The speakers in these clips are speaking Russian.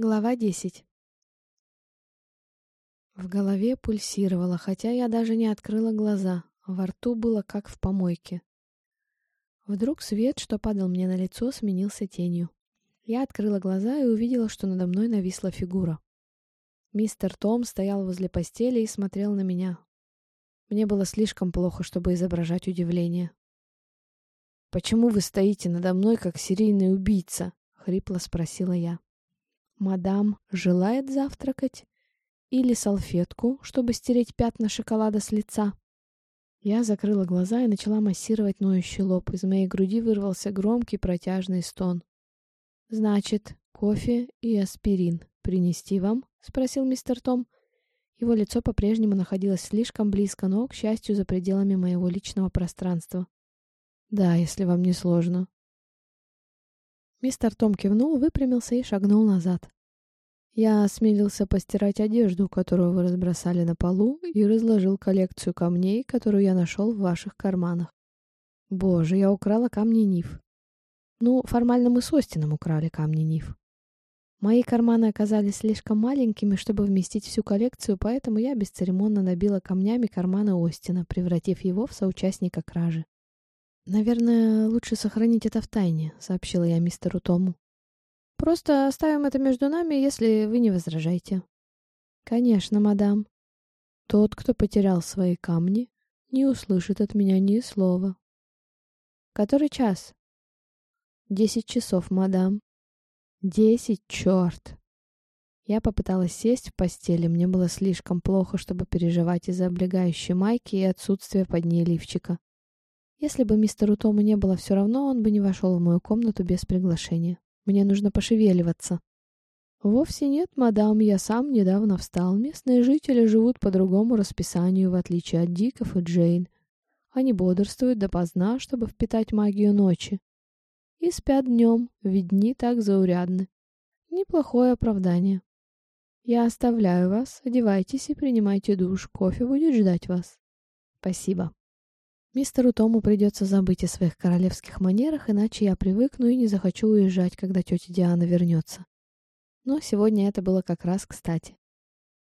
Глава 10 В голове пульсировало, хотя я даже не открыла глаза. Во рту было как в помойке. Вдруг свет, что падал мне на лицо, сменился тенью. Я открыла глаза и увидела, что надо мной нависла фигура. Мистер Том стоял возле постели и смотрел на меня. Мне было слишком плохо, чтобы изображать удивление. «Почему вы стоите надо мной, как серийный убийца?» — хрипло спросила я. Мадам желает завтракать? Или салфетку, чтобы стереть пятна шоколада с лица? Я закрыла глаза и начала массировать ноющий лоб. Из моей груди вырвался громкий протяжный стон. «Значит, кофе и аспирин принести вам?» — спросил мистер Том. Его лицо по-прежнему находилось слишком близко, но, к счастью, за пределами моего личного пространства. «Да, если вам не сложно», Мистер Том кивнул, выпрямился и шагнул назад. Я осмелился постирать одежду, которую вы разбросали на полу, и разложил коллекцию камней, которую я нашел в ваших карманах. Боже, я украла камни Ниф. Ну, формально мы с Остином украли камни Ниф. Мои карманы оказались слишком маленькими, чтобы вместить всю коллекцию, поэтому я бесцеремонно набила камнями карманы Остина, превратив его в соучастника кражи. «Наверное, лучше сохранить это в тайне», — сообщила я мистеру Тому. «Просто оставим это между нами, если вы не возражаете». «Конечно, мадам. Тот, кто потерял свои камни, не услышит от меня ни слова». «Который час?» «Десять часов, мадам». «Десять, черт!» Я попыталась сесть в постели, мне было слишком плохо, чтобы переживать из-за облегающей майки и отсутствия под ней лифчика. Если бы мистеру Тому не было все равно, он бы не вошел в мою комнату без приглашения. Мне нужно пошевеливаться. Вовсе нет, мадам, я сам недавно встал. Местные жители живут по другому расписанию, в отличие от Диков и Джейн. Они бодрствуют допоздна, чтобы впитать магию ночи. И спят днем, ведь дни так заурядны. Неплохое оправдание. Я оставляю вас, одевайтесь и принимайте душ. Кофе будет ждать вас. Спасибо. Мистеру Тому придется забыть о своих королевских манерах, иначе я привыкну и не захочу уезжать, когда тетя Диана вернется. Но сегодня это было как раз кстати.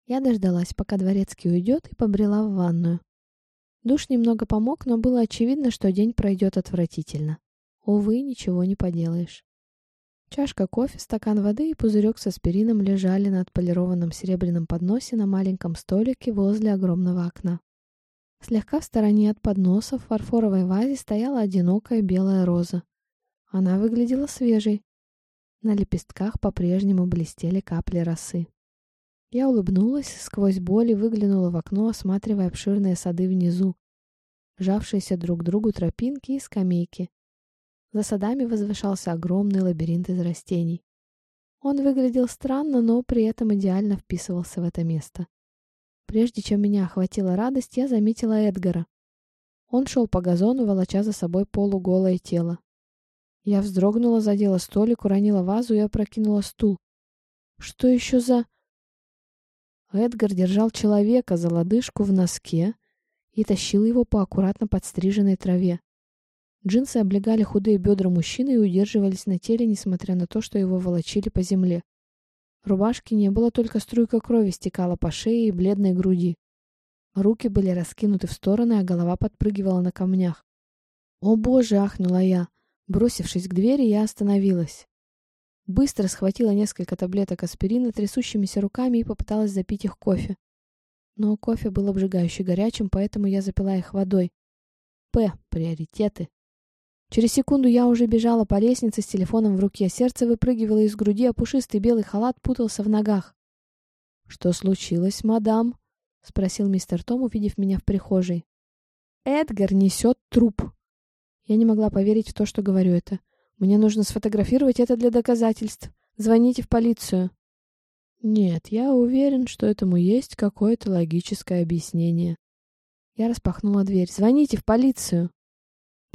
Я дождалась, пока дворецкий уйдет, и побрела в ванную. Душ немного помог, но было очевидно, что день пройдет отвратительно. Увы, ничего не поделаешь. Чашка кофе, стакан воды и пузырек с аспирином лежали на отполированном серебряном подносе на маленьком столике возле огромного окна. Слегка в стороне от подноса в фарфоровой вазе стояла одинокая белая роза. Она выглядела свежей. На лепестках по-прежнему блестели капли росы. Я улыбнулась сквозь боль выглянула в окно, осматривая обширные сады внизу, жавшиеся друг к другу тропинки и скамейки. За садами возвышался огромный лабиринт из растений. Он выглядел странно, но при этом идеально вписывался в это место. Прежде чем меня охватила радость, я заметила Эдгара. Он шел по газону, волоча за собой полуголое тело. Я вздрогнула, задела столик, уронила вазу и опрокинула стул. Что еще за... Эдгар держал человека за лодыжку в носке и тащил его по аккуратно подстриженной траве. Джинсы облегали худые бедра мужчины и удерживались на теле, несмотря на то, что его волочили по земле. Рубашки не было, только струйка крови стекала по шее и бледной груди. Руки были раскинуты в стороны, а голова подпрыгивала на камнях. «О боже!» — ахнула я. Бросившись к двери, я остановилась. Быстро схватила несколько таблеток аспирина трясущимися руками и попыталась запить их кофе. Но кофе был обжигающе горячим, поэтому я запила их водой. П. Приоритеты. Через секунду я уже бежала по лестнице с телефоном в руке. Сердце выпрыгивало из груди, а пушистый белый халат путался в ногах. «Что случилось, мадам?» — спросил мистер Том, увидев меня в прихожей. «Эдгар несет труп». Я не могла поверить в то, что говорю это. Мне нужно сфотографировать это для доказательств. Звоните в полицию. Нет, я уверен, что этому есть какое-то логическое объяснение. Я распахнула дверь. Звоните в полицию.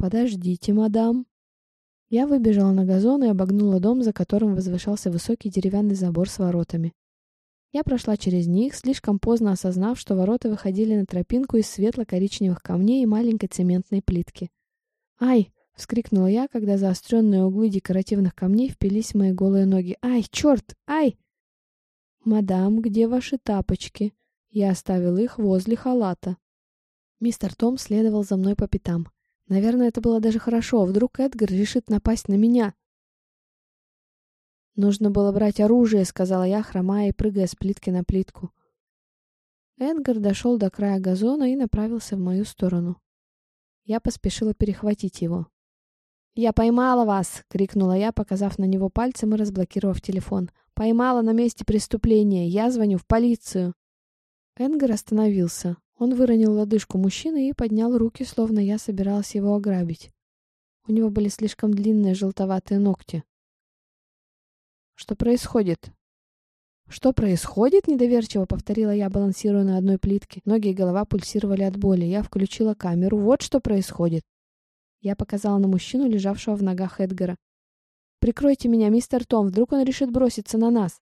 «Подождите, мадам». Я выбежала на газон и обогнула дом, за которым возвышался высокий деревянный забор с воротами. Я прошла через них, слишком поздно осознав, что ворота выходили на тропинку из светло-коричневых камней и маленькой цементной плитки. «Ай!» — вскрикнула я, когда заостренные углы декоративных камней впились в мои голые ноги. «Ай, черт! Ай!» «Мадам, где ваши тапочки?» Я оставил их возле халата. Мистер Том следовал за мной по пятам. Наверное, это было даже хорошо. Вдруг Эдгар решит напасть на меня. «Нужно было брать оружие», — сказала я, хромая и прыгая с плитки на плитку. Эдгар дошел до края газона и направился в мою сторону. Я поспешила перехватить его. «Я поймала вас!» — крикнула я, показав на него пальцем и разблокировав телефон. «Поймала на месте преступления! Я звоню в полицию!» Энгар остановился. Он выронил лодыжку мужчины и поднял руки, словно я собиралась его ограбить. У него были слишком длинные желтоватые ногти. «Что происходит?» «Что происходит?» — недоверчиво повторила я, балансируя на одной плитке. Ноги и голова пульсировали от боли. Я включила камеру. «Вот что происходит!» Я показала на мужчину, лежавшего в ногах Эдгара. «Прикройте меня, мистер Том, вдруг он решит броситься на нас!»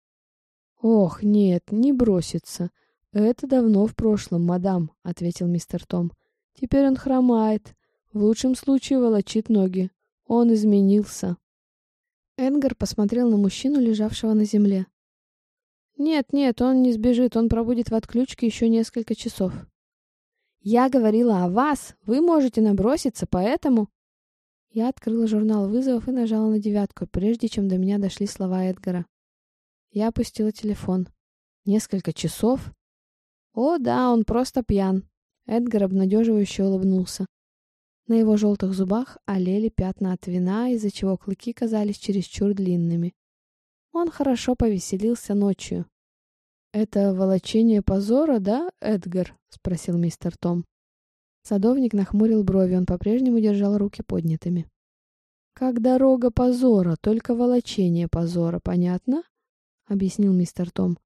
«Ох, нет, не бросится!» «Это давно в прошлом, мадам», — ответил мистер Том. «Теперь он хромает. В лучшем случае волочит ноги. Он изменился». Энгар посмотрел на мужчину, лежавшего на земле. «Нет, нет, он не сбежит, он пробудет в отключке еще несколько часов». «Я говорила о вас! Вы можете наброситься, поэтому...» Я открыла журнал вызовов и нажала на девятку, прежде чем до меня дошли слова Эдгара. Я опустила телефон. «Несколько часов? «О, да, он просто пьян!» Эдгар обнадеживающе улыбнулся. На его желтых зубах олели пятна от вина, из-за чего клыки казались чересчур длинными. Он хорошо повеселился ночью. «Это волочение позора, да, Эдгар?» — спросил мистер Том. Садовник нахмурил брови, он по-прежнему держал руки поднятыми. «Как дорога позора, только волочение позора, понятно?» — объяснил мистер Том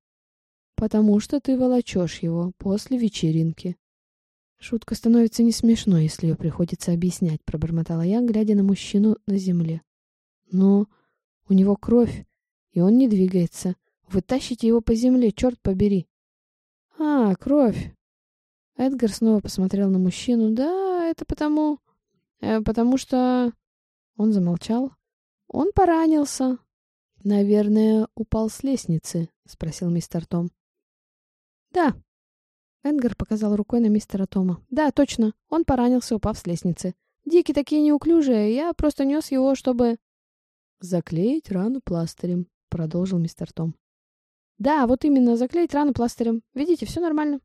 потому что ты волочешь его после вечеринки. Шутка становится не смешной, если ее приходится объяснять, пробормотала я, глядя на мужчину на земле. Но у него кровь, и он не двигается. Вы тащите его по земле, черт побери. А, кровь. Эдгар снова посмотрел на мужчину. Да, это потому... Э, потому что... Он замолчал. Он поранился. Наверное, упал с лестницы, спросил мистер Том. «Да». Энгар показал рукой на мистера Тома. «Да, точно. Он поранился, упав с лестницы. Дики такие неуклюжие, я просто нес его, чтобы...» «Заклеить рану пластырем», — продолжил мистер Том. «Да, вот именно, заклеить рану пластырем. Видите, все нормально».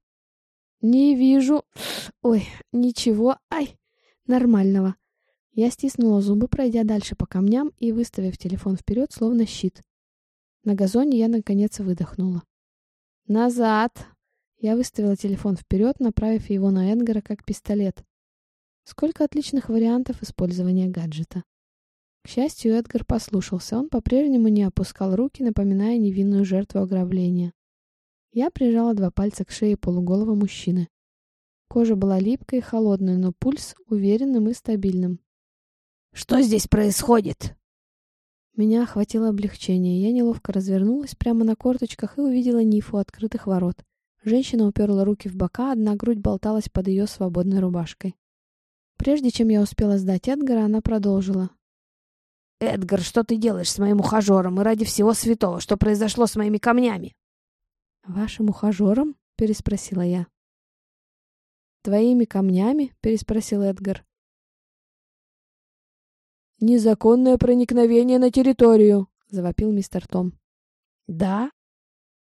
«Не вижу... Ой, ничего... Ай! Нормального». Я стиснула зубы, пройдя дальше по камням и выставив телефон вперед, словно щит. На газоне я, наконец, выдохнула. «Назад!» Я выставила телефон вперед, направив его на Эдгара как пистолет. Сколько отличных вариантов использования гаджета. К счастью, Эдгар послушался. Он по-прежнему не опускал руки, напоминая невинную жертву ограбления. Я прижала два пальца к шее полуголого мужчины. Кожа была липкой и холодной, но пульс уверенным и стабильным. «Что здесь происходит?» Меня охватило облегчение. Я неловко развернулась прямо на корточках и увидела Нифу открытых ворот. Женщина уперла руки в бока, одна грудь болталась под ее свободной рубашкой. Прежде чем я успела сдать Эдгара, она продолжила. «Эдгар, что ты делаешь с моим ухажером? И ради всего святого, что произошло с моими камнями?» «Вашим ухажером?» — переспросила я. «Твоими камнями?» — переспросил Эдгар. «Незаконное проникновение на территорию!» — завопил мистер Том. «Да?»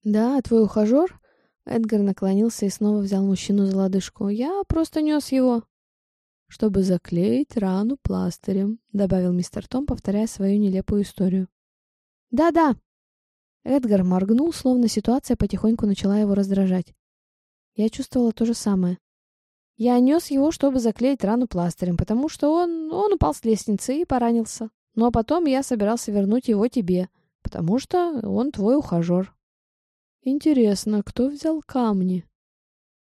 «Да, твой ухажер Эдгар наклонился и снова взял мужчину за лодыжку. «Я просто нес его». «Чтобы заклеить рану пластырем», — добавил мистер Том, повторяя свою нелепую историю. «Да-да». Эдгар моргнул, словно ситуация потихоньку начала его раздражать. Я чувствовала то же самое. Я нес его, чтобы заклеить рану пластырем, потому что он... он упал с лестницы и поранился. Ну а потом я собирался вернуть его тебе, потому что он твой ухажер. «Интересно, кто взял камни?»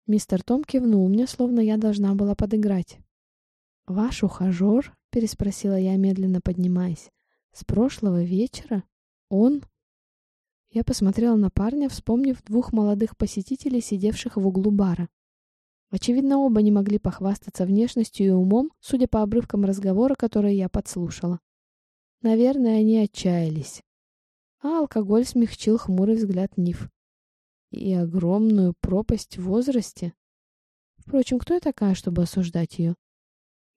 Мистер Том кивнул мне, словно я должна была подыграть. «Ваш ухажер?» — переспросила я, медленно поднимаясь. «С прошлого вечера? Он?» Я посмотрела на парня, вспомнив двух молодых посетителей, сидевших в углу бара. Очевидно, оба не могли похвастаться внешностью и умом, судя по обрывкам разговора, которые я подслушала. Наверное, они отчаялись. А алкоголь смягчил хмурый взгляд Ниф. И огромную пропасть в возрасте. Впрочем, кто я такая, чтобы осуждать ее?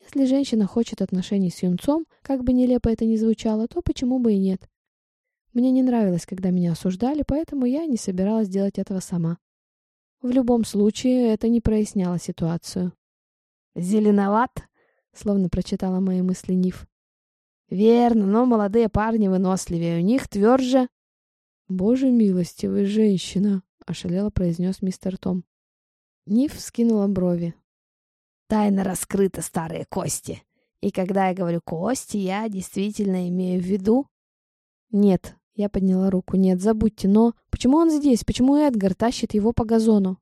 Если женщина хочет отношений с юнцом, как бы нелепо это ни звучало, то почему бы и нет? Мне не нравилось, когда меня осуждали, поэтому я не собиралась делать этого сама. В любом случае, это не проясняло ситуацию. «Зеленоват?» — словно прочитала мои мысли Ниф. «Верно, но молодые парни выносливее, у них тверже...» «Боже милостивый, женщина!» — ошалело произнес мистер Том. Ниф скинула брови. «Тайна раскрыта, старые кости. И когда я говорю «кости», я действительно имею в виду...» «Нет», — я подняла руку, «нет, забудьте, но почему он здесь? Почему Эдгар тащит его по газону?»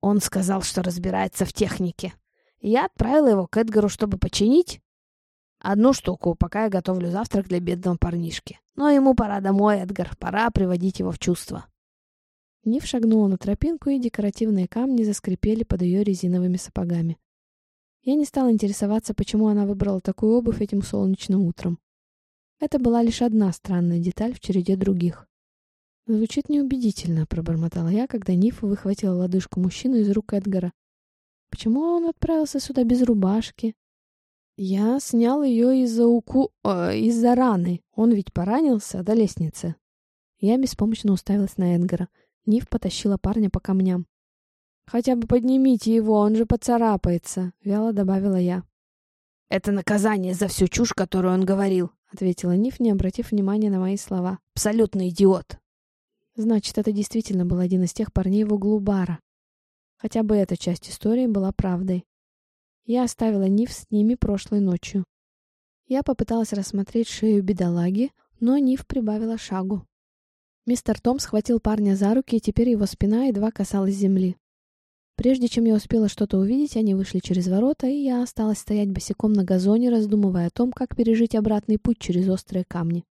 Он сказал, что разбирается в технике. Я отправила его к Эдгару, чтобы починить одну штуку, пока я готовлю завтрак для бедного парнишки. Но ему пора домой, Эдгар, пора приводить его в чувство. Нив шагнула на тропинку, и декоративные камни заскрипели под ее резиновыми сапогами. Я не стала интересоваться, почему она выбрала такую обувь этим солнечным утром. Это была лишь одна странная деталь в череде других. «Звучит неубедительно», — пробормотала я, когда Ниф выхватила лодыжку мужчины из рук Эдгара. «Почему он отправился сюда без рубашки?» «Я снял ее из-за уку... Э, из-за раны. Он ведь поранился до лестницы». Я беспомощно уставилась на Эдгара. Ниф потащила парня по камням. «Хотя бы поднимите его, он же поцарапается», — вяло добавила я. «Это наказание за всю чушь, которую он говорил», — ответила Ниф, не обратив внимания на мои слова. «Абсолютный идиот». Значит, это действительно был один из тех парней в углу бара. Хотя бы эта часть истории была правдой. Я оставила Нив с ними прошлой ночью. Я попыталась рассмотреть шею бедолаги, но Нив прибавила шагу. Мистер Том схватил парня за руки, и теперь его спина едва касалась земли. Прежде чем я успела что-то увидеть, они вышли через ворота, и я осталась стоять босиком на газоне, раздумывая о том, как пережить обратный путь через острые камни.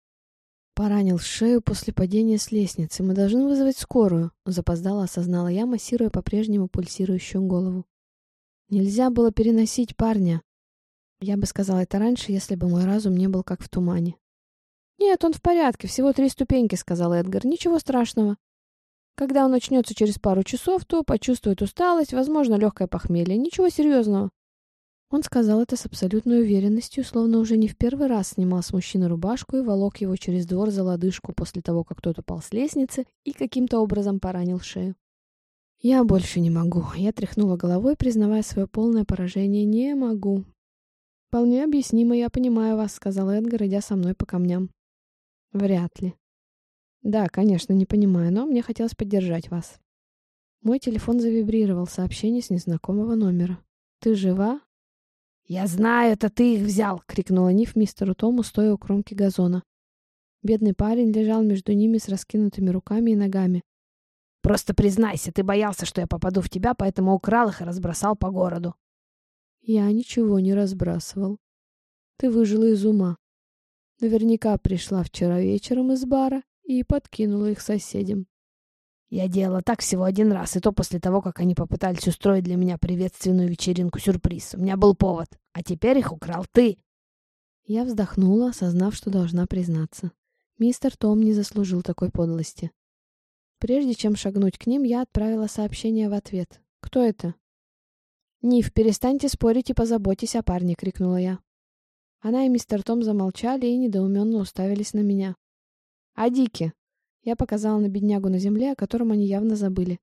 Поранил шею после падения с лестницы. Мы должны вызвать скорую, запоздала осознала я, массируя по-прежнему пульсирующую голову. Нельзя было переносить парня. Я бы сказала это раньше, если бы мой разум не был как в тумане. «Нет, он в порядке, всего три ступеньки», — сказал Эдгар. «Ничего страшного. Когда он начнется через пару часов, то почувствует усталость, возможно, легкое похмелье. Ничего серьезного. Он сказал это с абсолютной уверенностью, словно уже не в первый раз снимал с мужчины рубашку и волок его через двор за лодыжку после того, как тот упал с лестницы и каким-то образом поранил шею. «Я больше не могу». Я тряхнула головой, признавая свое полное поражение. «Не могу». «Вполне объяснимо, я понимаю вас», — сказал Эдгар, идя со мной по камням. «Вряд ли». «Да, конечно, не понимаю, но мне хотелось поддержать вас». Мой телефон завибрировал, сообщение с незнакомого номера. «Ты жива?» «Я знаю, это ты их взял!» — крикнула Ниф мистеру Тому, стоя у кромки газона. Бедный парень лежал между ними с раскинутыми руками и ногами. «Просто признайся, ты боялся, что я попаду в тебя, поэтому украл их и разбросал по городу». «Я ничего не разбрасывал. Ты выжила из ума. Наверняка пришла вчера вечером из бара и подкинула их соседям. Я делала так всего один раз, и то после того, как они попытались устроить для меня приветственную вечеринку-сюрприз. У меня был повод, а теперь их украл ты. Я вздохнула, осознав, что должна признаться. Мистер Том не заслужил такой подлости. Прежде чем шагнуть к ним, я отправила сообщение в ответ. «Кто это?» «Ниф, перестаньте спорить и позаботьтесь о парне!» — крикнула я. Она и мистер Том замолчали и недоуменно уставились на меня. «А Дики?» Я показала на беднягу на земле, о котором они явно забыли.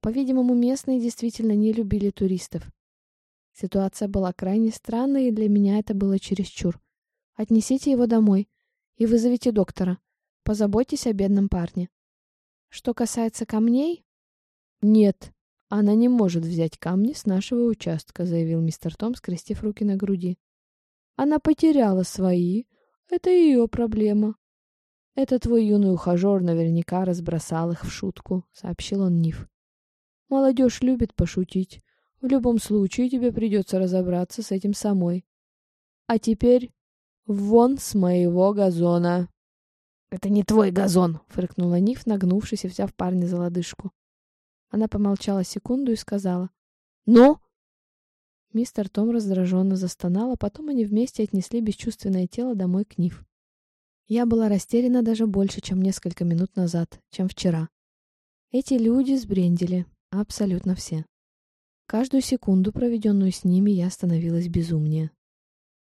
По-видимому, местные действительно не любили туристов. Ситуация была крайне странной, и для меня это было чересчур. Отнесите его домой и вызовите доктора. Позаботьтесь о бедном парне. Что касается камней... Нет, она не может взять камни с нашего участка, заявил мистер Том, скрестив руки на груди. Она потеряла свои. Это ее проблема. «Это твой юный ухажер наверняка разбросал их в шутку», — сообщил он Ниф. «Молодежь любит пошутить. В любом случае тебе придется разобраться с этим самой. А теперь вон с моего газона!» «Это не твой газон!» — фыркнула Ниф, нагнувшись и взяв парня за лодыжку. Она помолчала секунду и сказала. «Ну?» Мистер Том раздраженно застонал, а потом они вместе отнесли бесчувственное тело домой к Ниф. Я была растеряна даже больше, чем несколько минут назад, чем вчера. Эти люди сбрендили, абсолютно все. Каждую секунду, проведенную с ними, я становилась безумнее.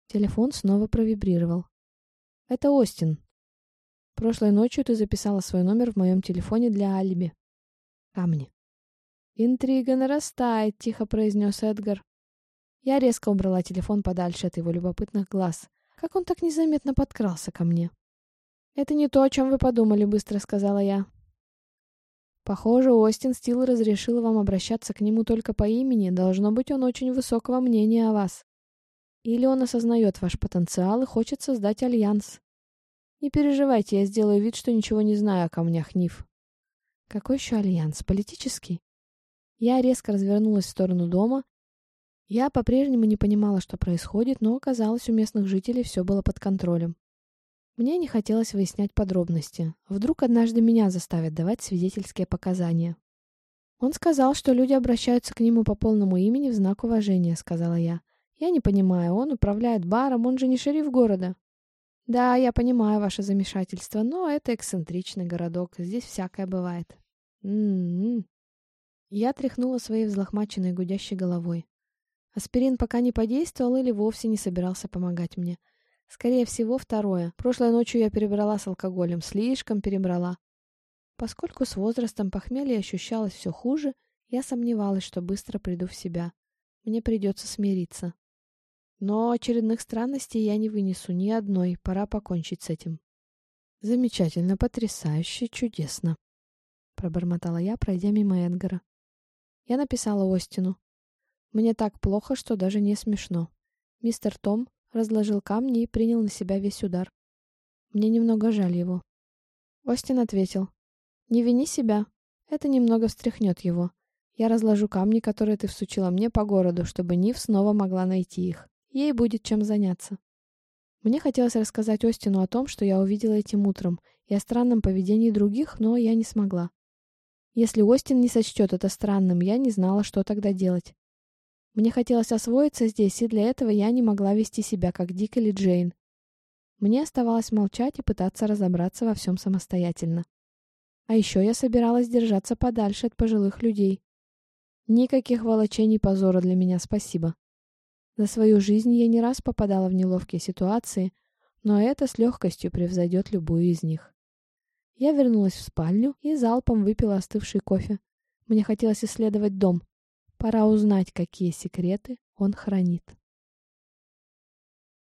Телефон снова провибрировал. «Это Остин. Прошлой ночью ты записала свой номер в моем телефоне для алиби. Камни». «Интрига нарастает», — тихо произнес Эдгар. Я резко убрала телефон подальше от его любопытных глаз. Как он так незаметно подкрался ко мне? «Это не то, о чем вы подумали», — быстро сказала я. Похоже, Остин Стил разрешил вам обращаться к нему только по имени, должно быть, он очень высокого мнения о вас. Или он осознает ваш потенциал и хочет создать альянс. Не переживайте, я сделаю вид, что ничего не знаю о камнях Ниф. Какой еще альянс? Политический? Я резко развернулась в сторону дома. Я по-прежнему не понимала, что происходит, но, оказалось, у местных жителей все было под контролем. Мне не хотелось выяснять подробности. Вдруг однажды меня заставят давать свидетельские показания. «Он сказал, что люди обращаются к нему по полному имени в знак уважения», — сказала я. «Я не понимаю, он управляет баром, он же не шериф города». «Да, я понимаю ваше замешательство, но это эксцентричный городок, здесь всякое бывает». «М-м-м». Я тряхнула своей взлохмаченной гудящей головой. Аспирин пока не подействовал или вовсе не собирался помогать мне. Скорее всего, второе. Прошлой ночью я перебрала с алкоголем, слишком перебрала. Поскольку с возрастом похмелье ощущалось все хуже, я сомневалась, что быстро приду в себя. Мне придется смириться. Но очередных странностей я не вынесу ни одной, пора покончить с этим. Замечательно, потрясающе, чудесно. Пробормотала я, пройдя мимо Эдгара. Я написала Остину. Мне так плохо, что даже не смешно. Мистер Том разложил камни и принял на себя весь удар. Мне немного жаль его. Остин ответил. «Не вини себя. Это немного встряхнет его. Я разложу камни, которые ты всучила мне по городу, чтобы Нив снова могла найти их. Ей будет чем заняться». Мне хотелось рассказать Остину о том, что я увидела этим утром, и о странном поведении других, но я не смогла. Если Остин не сочтет это странным, я не знала, что тогда делать. Мне хотелось освоиться здесь, и для этого я не могла вести себя, как Дик или Джейн. Мне оставалось молчать и пытаться разобраться во всем самостоятельно. А еще я собиралась держаться подальше от пожилых людей. Никаких волочений позора для меня, спасибо. За свою жизнь я не раз попадала в неловкие ситуации, но это с легкостью превзойдет любую из них. Я вернулась в спальню и залпом выпила остывший кофе. Мне хотелось исследовать дом, Пора узнать, какие секреты он хранит.